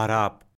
harap